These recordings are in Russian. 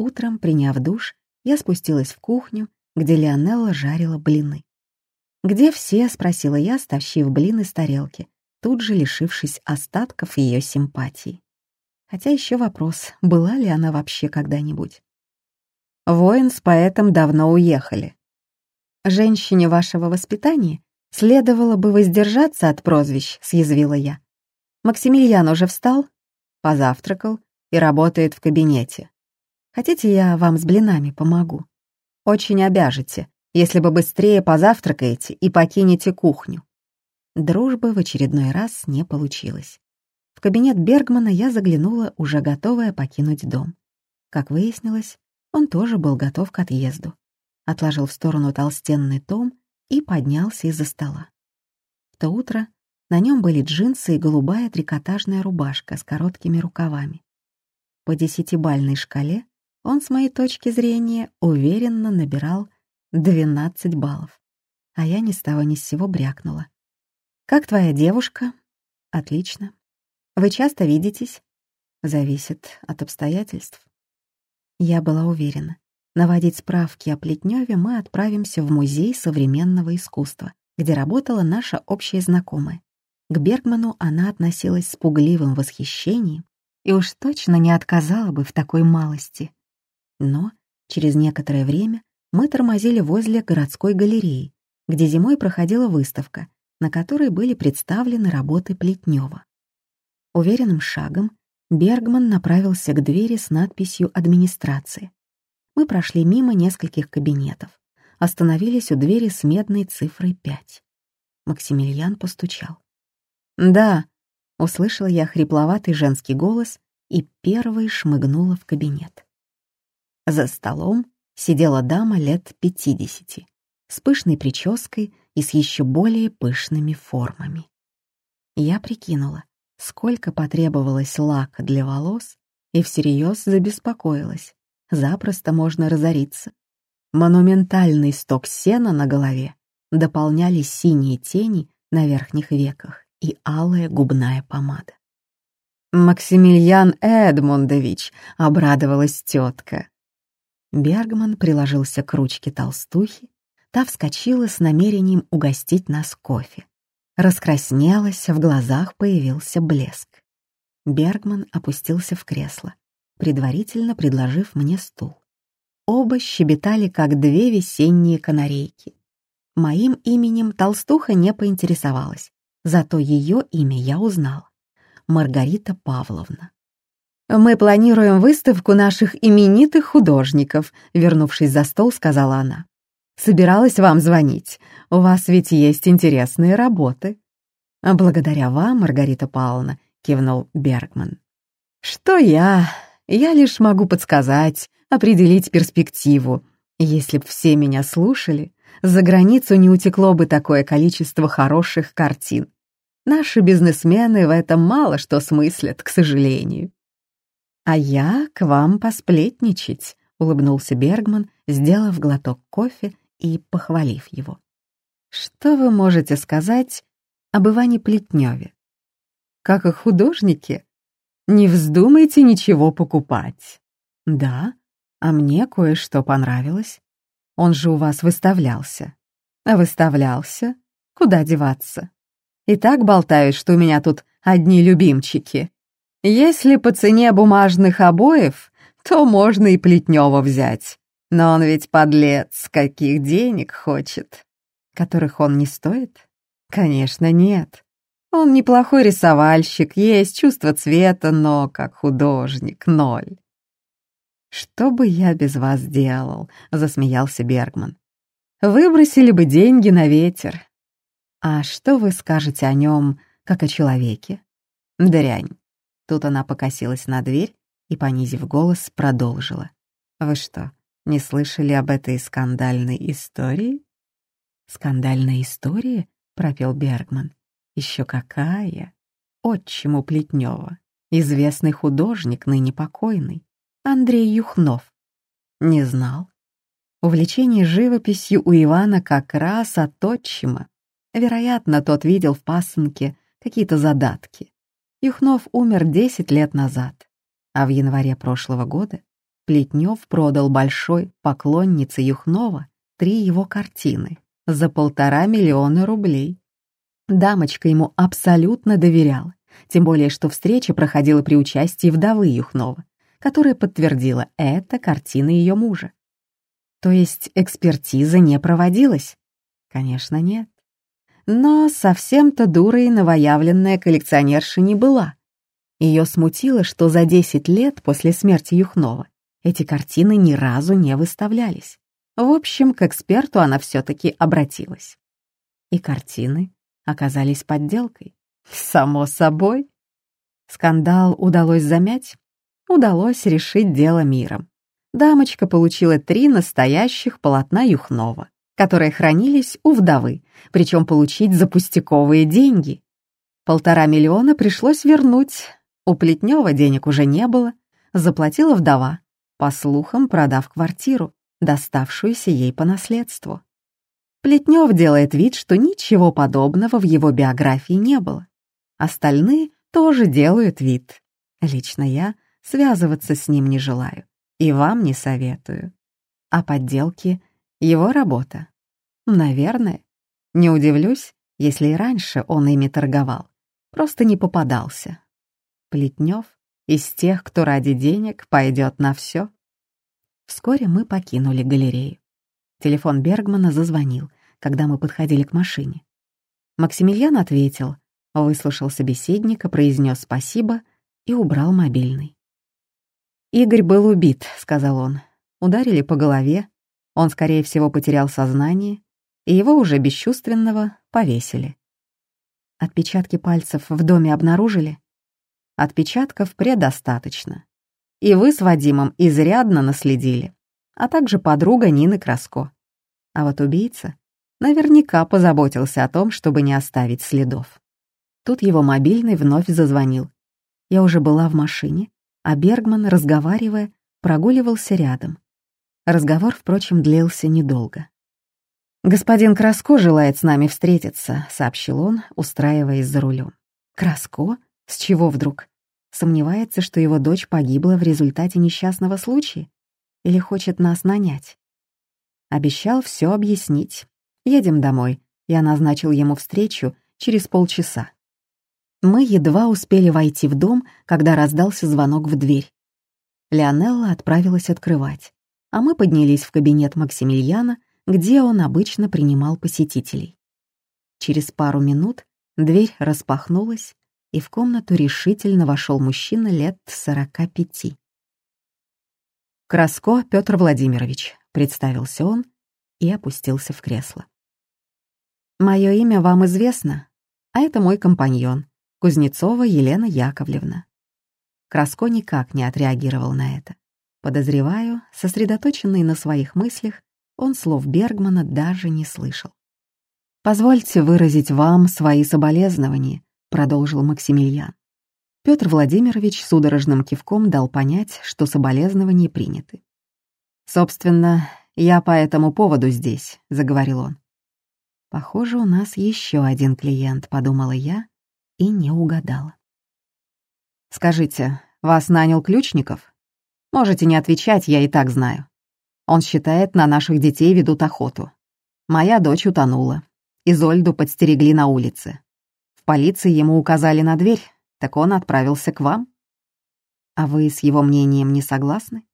Утром, приняв душ, я спустилась в кухню, где Леонелла жарила блины. «Где все?» — спросила я, стащив блин из тарелки, тут же лишившись остатков ее симпатии. Хотя еще вопрос, была ли она вообще когда-нибудь. Воин с поэтом давно уехали. Женщине вашего воспитания следовало бы воздержаться от прозвищ, съязвила я. Максимилиан уже встал, позавтракал и работает в кабинете. Хотите, я вам с блинами помогу? Очень обяжете, если бы быстрее позавтракаете и покинете кухню. Дружбы в очередной раз не получилось. В кабинет Бергмана я заглянула, уже готовая покинуть дом. Как выяснилось, он тоже был готов к отъезду. Отложил в сторону толстенный том и поднялся из-за стола. В то утро на нем были джинсы и голубая трикотажная рубашка с короткими рукавами. По десятибальной шкале он, с моей точки зрения, уверенно набирал 12 баллов. А я ни с того ни с сего брякнула. «Как твоя девушка?» «Отлично. Вы часто видитесь?» «Зависит от обстоятельств». Я была уверена. Наводить справки о Плетневе мы отправимся в Музей современного искусства, где работала наша общая знакомая. К Бергману она относилась с пугливым восхищением и уж точно не отказала бы в такой малости. Но через некоторое время мы тормозили возле городской галереи, где зимой проходила выставка, на которой были представлены работы Плетнева. Уверенным шагом Бергман направился к двери с надписью «Администрация». Мы прошли мимо нескольких кабинетов, остановились у двери с медной цифрой 5. Максимилиан постучал. «Да», — услышала я хрипловатый женский голос и первой шмыгнула в кабинет. За столом сидела дама лет пятидесяти, с пышной прической и с еще более пышными формами. Я прикинула, сколько потребовалось лака для волос, и всерьез забеспокоилась. Запросто можно разориться. Монументальный сток сена на голове дополняли синие тени на верхних веках и алая губная помада. «Максимилиан Эдмундович!» — обрадовалась тетка. Бергман приложился к ручке толстухи, та вскочила с намерением угостить нас кофе. Раскраснелась, в глазах появился блеск. Бергман опустился в кресло, предварительно предложив мне стул. Оба щебетали, как две весенние канарейки. Моим именем толстуха не поинтересовалась, зато ее имя я узнала. Маргарита Павловна. «Мы планируем выставку наших именитых художников», — вернувшись за стол, сказала она. «Собиралась вам звонить. У вас ведь есть интересные работы». «Благодаря вам, Маргарита Павловна», — кивнул Бергман. «Что я? Я лишь могу подсказать, определить перспективу. Если б все меня слушали, за границу не утекло бы такое количество хороших картин. Наши бизнесмены в этом мало что смыслят, к сожалению. «А я к вам посплетничать», — улыбнулся Бергман, сделав глоток кофе и похвалив его. «Что вы можете сказать об Иване Плетневе? Как о художнике? Не вздумайте ничего покупать. Да, а мне кое-что понравилось. Он же у вас выставлялся. А выставлялся? Куда деваться? И так болтают, что у меня тут одни любимчики. Если по цене бумажных обоев, то можно и Плетнева взять. Но он ведь подлец, каких денег хочет. Которых он не стоит? Конечно, нет. Он неплохой рисовальщик, есть чувство цвета, но как художник — ноль. «Что бы я без вас делал?» — засмеялся Бергман. «Выбросили бы деньги на ветер». «А что вы скажете о нем, как о человеке?» «Дрянь. Тут она покосилась на дверь и, понизив голос, продолжила. «Вы что, не слышали об этой скандальной истории?» «Скандальная история?» — пропел Бергман. «Еще какая! Отчиму Плетнева, известный художник, ныне покойный, Андрей Юхнов. Не знал. Увлечение живописью у Ивана как раз от отчима. Вероятно, тот видел в пасынке какие-то задатки. Юхнов умер 10 лет назад, а в январе прошлого года Плетнев продал большой поклоннице Юхнова три его картины за полтора миллиона рублей. Дамочка ему абсолютно доверяла, тем более что встреча проходила при участии вдовы Юхнова, которая подтвердила, это картина ее мужа. То есть экспертиза не проводилась? Конечно, нет. Но совсем-то дурой новоявленная коллекционерша не была. Ее смутило, что за 10 лет после смерти Юхнова эти картины ни разу не выставлялись. В общем, к эксперту она все-таки обратилась. И картины оказались подделкой. Само собой. Скандал удалось замять, удалось решить дело миром. Дамочка получила три настоящих полотна Юхнова, которые хранились у вдовы, причем получить за пустяковые деньги. Полтора миллиона пришлось вернуть. У Плетнева денег уже не было, заплатила вдова, по слухам продав квартиру, доставшуюся ей по наследству. Плетнев делает вид, что ничего подобного в его биографии не было. Остальные тоже делают вид. Лично я связываться с ним не желаю и вам не советую. А подделки — его работа. Наверное. Не удивлюсь, если и раньше он ими торговал. Просто не попадался. Плетнев из тех, кто ради денег пойдет на все. Вскоре мы покинули галерею. Телефон Бергмана зазвонил, когда мы подходили к машине. Максимилиан ответил, выслушал собеседника, произнес спасибо и убрал мобильный. «Игорь был убит», — сказал он. Ударили по голове, он, скорее всего, потерял сознание, и его уже бесчувственного повесили. Отпечатки пальцев в доме обнаружили? Отпечатков предостаточно. И вы с Вадимом изрядно наследили, а также подруга Нины Краско. А вот убийца наверняка позаботился о том, чтобы не оставить следов. Тут его мобильный вновь зазвонил. Я уже была в машине а Бергман, разговаривая, прогуливался рядом. Разговор, впрочем, длился недолго. «Господин Краско желает с нами встретиться», — сообщил он, устраиваясь за рулем. «Краско? С чего вдруг? Сомневается, что его дочь погибла в результате несчастного случая? Или хочет нас нанять?» Обещал все объяснить. «Едем домой». Я назначил ему встречу через полчаса. Мы едва успели войти в дом, когда раздался звонок в дверь. Леонелла отправилась открывать, а мы поднялись в кабинет Максимилиана, где он обычно принимал посетителей. Через пару минут дверь распахнулась, и в комнату решительно вошел мужчина лет сорока пяти. «Краско Петр Владимирович», — представился он и опустился в кресло. «Мое имя вам известно, а это мой компаньон, Кузнецова Елена Яковлевна. Краско никак не отреагировал на это. Подозреваю, сосредоточенный на своих мыслях, он слов Бергмана даже не слышал. «Позвольте выразить вам свои соболезнования», — продолжил Максимилиан. Петр Владимирович судорожным кивком дал понять, что соболезнования приняты. «Собственно, я по этому поводу здесь», — заговорил он. «Похоже, у нас еще один клиент», — подумала я и не угадала. «Скажите, вас нанял Ключников? Можете не отвечать, я и так знаю. Он считает, на наших детей ведут охоту. Моя дочь утонула. Изольду подстерегли на улице. В полиции ему указали на дверь, так он отправился к вам. А вы с его мнением не согласны?»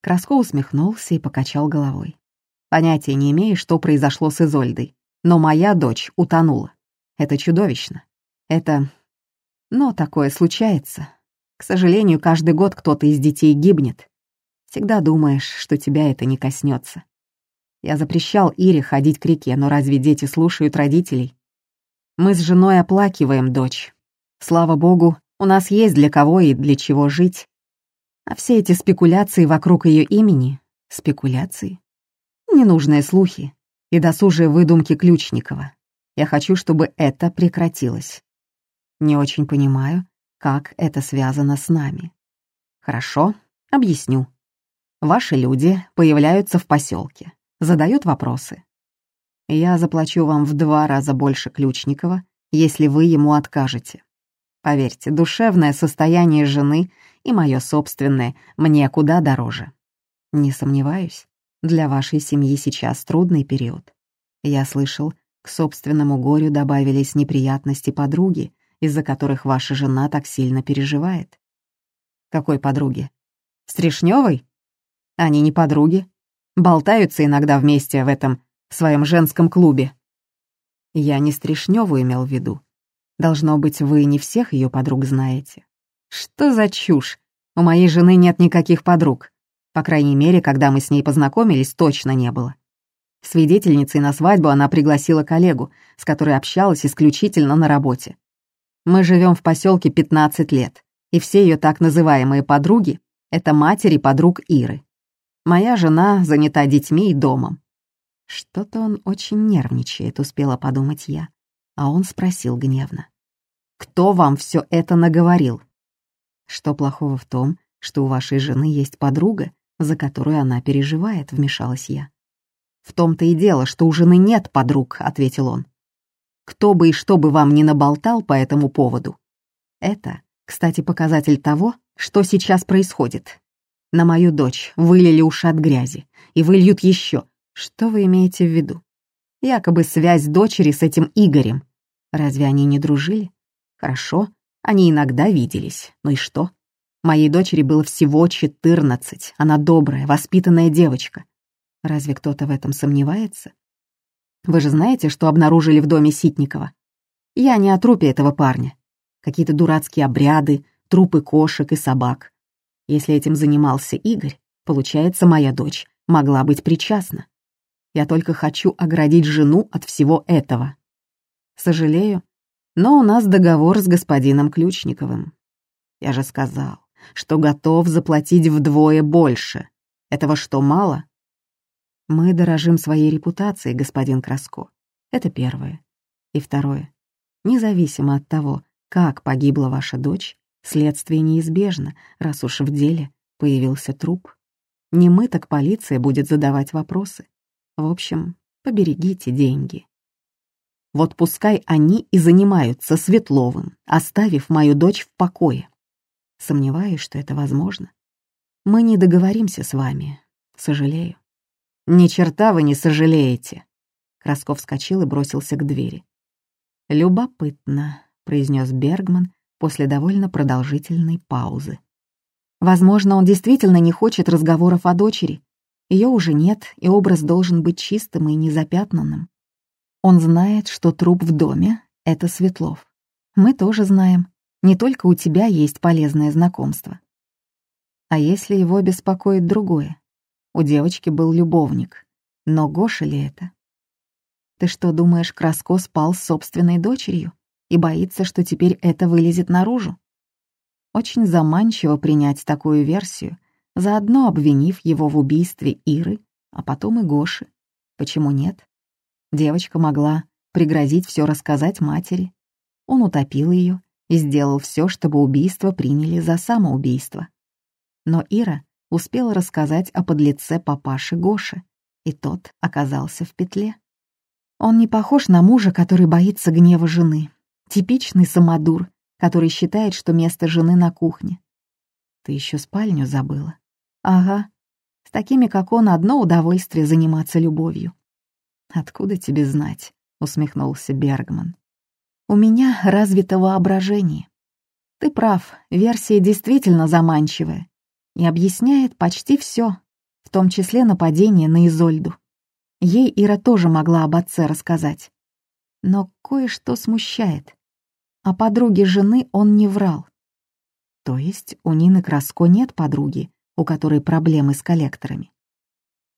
Краско усмехнулся и покачал головой. «Понятия не имею, что произошло с Изольдой, но моя дочь утонула. Это чудовищно. Это... Но такое случается. К сожалению, каждый год кто-то из детей гибнет. Всегда думаешь, что тебя это не коснется. Я запрещал Ире ходить к реке, но разве дети слушают родителей? Мы с женой оплакиваем дочь. Слава богу, у нас есть для кого и для чего жить. А все эти спекуляции вокруг ее имени — спекуляции. Ненужные слухи и досужие выдумки Ключникова. Я хочу, чтобы это прекратилось. Не очень понимаю, как это связано с нами. Хорошо, объясню. Ваши люди появляются в поселке, задают вопросы. Я заплачу вам в два раза больше Ключникова, если вы ему откажете. Поверьте, душевное состояние жены и мое собственное мне куда дороже. Не сомневаюсь, для вашей семьи сейчас трудный период. Я слышал, к собственному горю добавились неприятности подруги, из-за которых ваша жена так сильно переживает. Какой подруги? Стришневой? Они не подруги. Болтаются иногда вместе в этом своем женском клубе. Я не Стришневу имел в виду. Должно быть, вы не всех ее подруг знаете. Что за чушь? У моей жены нет никаких подруг. По крайней мере, когда мы с ней познакомились, точно не было. Свидетельницей на свадьбу она пригласила коллегу, с которой общалась исключительно на работе. Мы живем в поселке 15 лет, и все ее так называемые подруги — это матери подруг Иры. Моя жена занята детьми и домом. Что-то он очень нервничает, успела подумать я. А он спросил гневно. «Кто вам все это наговорил?» «Что плохого в том, что у вашей жены есть подруга, за которую она переживает», — вмешалась я. «В том-то и дело, что у жены нет подруг», — ответил он. «Кто бы и что бы вам ни наболтал по этому поводу. Это, кстати, показатель того, что сейчас происходит. На мою дочь вылили уши от грязи и выльют еще. Что вы имеете в виду? Якобы связь дочери с этим Игорем. Разве они не дружили? Хорошо, они иногда виделись. Ну и что? Моей дочери было всего 14. Она добрая, воспитанная девочка. Разве кто-то в этом сомневается? Вы же знаете, что обнаружили в доме Ситникова? Я не о трупе этого парня. Какие-то дурацкие обряды, трупы кошек и собак. Если этим занимался Игорь, получается, моя дочь могла быть причастна. Я только хочу оградить жену от всего этого. Сожалею, но у нас договор с господином Ключниковым. Я же сказал, что готов заплатить вдвое больше. Этого что, мало? Мы дорожим своей репутацией, господин Краско. Это первое. И второе. Независимо от того, как погибла ваша дочь, Следствие неизбежно, раз уж в деле появился труп. Не мы, так полиция будет задавать вопросы. В общем, поберегите деньги. Вот пускай они и занимаются Светловым, оставив мою дочь в покое. Сомневаюсь, что это возможно. Мы не договоримся с вами. Сожалею. Ни черта вы не сожалеете. Красков вскочил и бросился к двери. «Любопытно», — произнес Бергман, после довольно продолжительной паузы. Возможно, он действительно не хочет разговоров о дочери. Ее уже нет, и образ должен быть чистым и незапятнанным. Он знает, что труп в доме — это Светлов. Мы тоже знаем. Не только у тебя есть полезное знакомство. А если его беспокоит другое? У девочки был любовник. Но Гоша ли это? Ты что, думаешь, Краско спал с собственной дочерью? и боится, что теперь это вылезет наружу. Очень заманчиво принять такую версию, заодно обвинив его в убийстве Иры, а потом и Гоши. Почему нет? Девочка могла пригрозить все рассказать матери. Он утопил ее и сделал все, чтобы убийство приняли за самоубийство. Но Ира успела рассказать о подлеце папаши Гоши, и тот оказался в петле. Он не похож на мужа, который боится гнева жены, Типичный самодур, который считает, что место жены на кухне. Ты еще спальню забыла? Ага. С такими, как он, одно удовольствие заниматься любовью. Откуда тебе знать? усмехнулся Бергман. У меня развито воображение. Ты прав, версия действительно заманчивая и объясняет почти все, в том числе нападение на Изольду. Ей Ира тоже могла об отце рассказать. Но кое-что смущает. О подруге жены он не врал. То есть у Нины Краско нет подруги, у которой проблемы с коллекторами.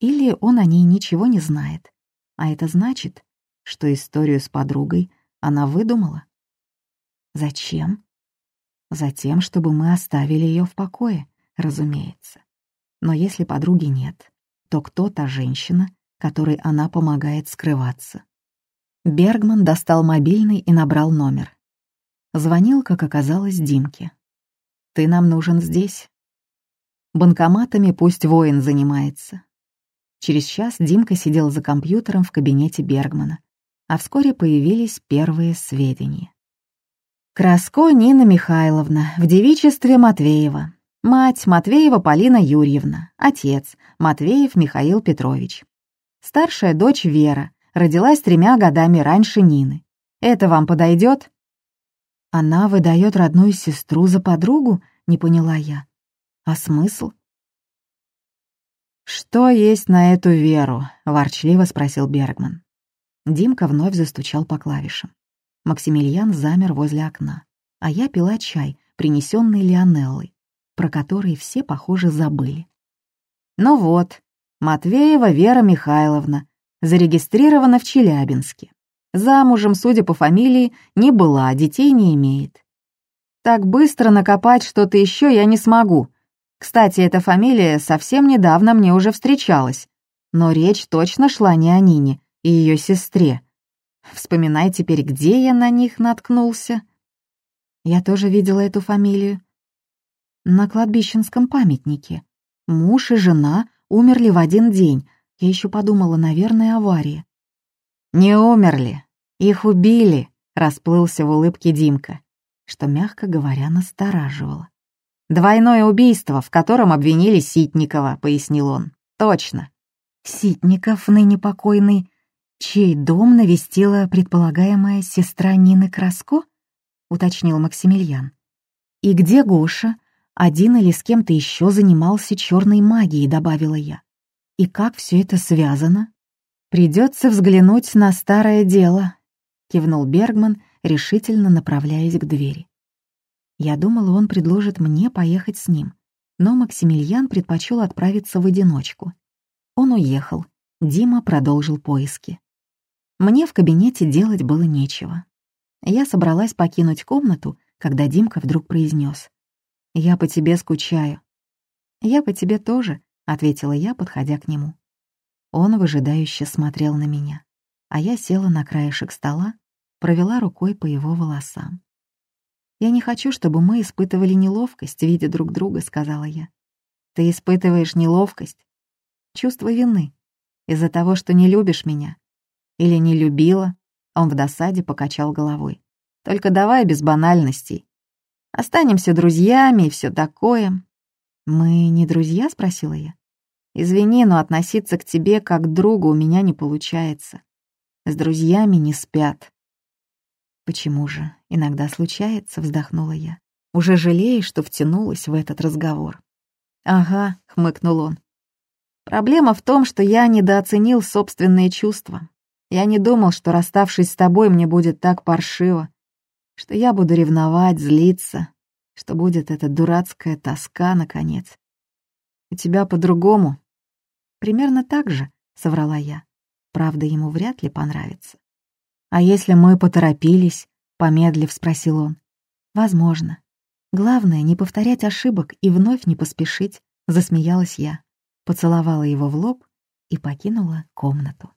Или он о ней ничего не знает. А это значит, что историю с подругой она выдумала. Зачем? Затем, чтобы мы оставили ее в покое, разумеется. Но если подруги нет, то кто та женщина, которой она помогает скрываться? Бергман достал мобильный и набрал номер. Звонил, как оказалось, Димке. «Ты нам нужен здесь». Банкоматами пусть воин занимается. Через час Димка сидел за компьютером в кабинете Бергмана, а вскоре появились первые сведения. Краско Нина Михайловна, в девичестве Матвеева. Мать Матвеева Полина Юрьевна, отец Матвеев Михаил Петрович. Старшая дочь Вера, родилась тремя годами раньше Нины. Это вам подойдет? Она выдает родную сестру за подругу, не поняла я. А смысл? «Что есть на эту веру?» — ворчливо спросил Бергман. Димка вновь застучал по клавишам. Максимилиан замер возле окна, а я пила чай, принесенный Лионеллой, про который все, похоже, забыли. Ну вот, Матвеева Вера Михайловна, зарегистрирована в Челябинске. Замужем, судя по фамилии, не была, детей не имеет. Так быстро накопать что-то еще я не смогу, кстати, эта фамилия совсем недавно мне уже встречалась, но речь точно шла не о Нине и ее сестре. Вспоминай теперь, где я на них наткнулся. Я тоже видела эту фамилию. На кладбищенском памятнике. Муж и жена умерли в один день. Я еще подумала, наверное, авария. «Не умерли. Их убили», — расплылся в улыбке Димка, что, мягко говоря, настораживало. «Двойное убийство, в котором обвинили Ситникова», — пояснил он. «Точно». Ситников, ныне покойный, чей дом навестила предполагаемая сестра Нины Краско? уточнил Максимилиан. «И где Гоша? Один или с кем-то еще занимался черной магией», — добавила я. «И как все это связано?» «Придется взглянуть на старое дело», — кивнул Бергман, решительно направляясь к двери. Я думала, он предложит мне поехать с ним, но Максимилиан предпочел отправиться в одиночку. Он уехал, Дима продолжил поиски. Мне в кабинете делать было нечего. Я собралась покинуть комнату, когда Димка вдруг произнес: «Я по тебе скучаю». «Я по тебе тоже», — ответила я, подходя к нему. Он выжидающе смотрел на меня, а я села на краешек стола, провела рукой по его волосам. «Я не хочу, чтобы мы испытывали неловкость, видя друг друга», — сказала я. «Ты испытываешь неловкость? Чувство вины. Из-за того, что не любишь меня? Или не любила?» Он в досаде покачал головой. «Только давай без банальностей. Останемся друзьями и все такое». «Мы не друзья?» — спросила я. «Извини, но относиться к тебе как к другу у меня не получается. С друзьями не спят». «Почему же? Иногда случается», — вздохнула я. Уже жалеешь, что втянулась в этот разговор. «Ага», — хмыкнул он. «Проблема в том, что я недооценил собственные чувства. Я не думал, что, расставшись с тобой, мне будет так паршиво, что я буду ревновать, злиться, что будет эта дурацкая тоска, наконец. У тебя по-другому». «Примерно так же», — соврала я. Правда, ему вряд ли понравится. «А если мы поторопились?» — помедлив спросил он. «Возможно. Главное, не повторять ошибок и вновь не поспешить», — засмеялась я, поцеловала его в лоб и покинула комнату.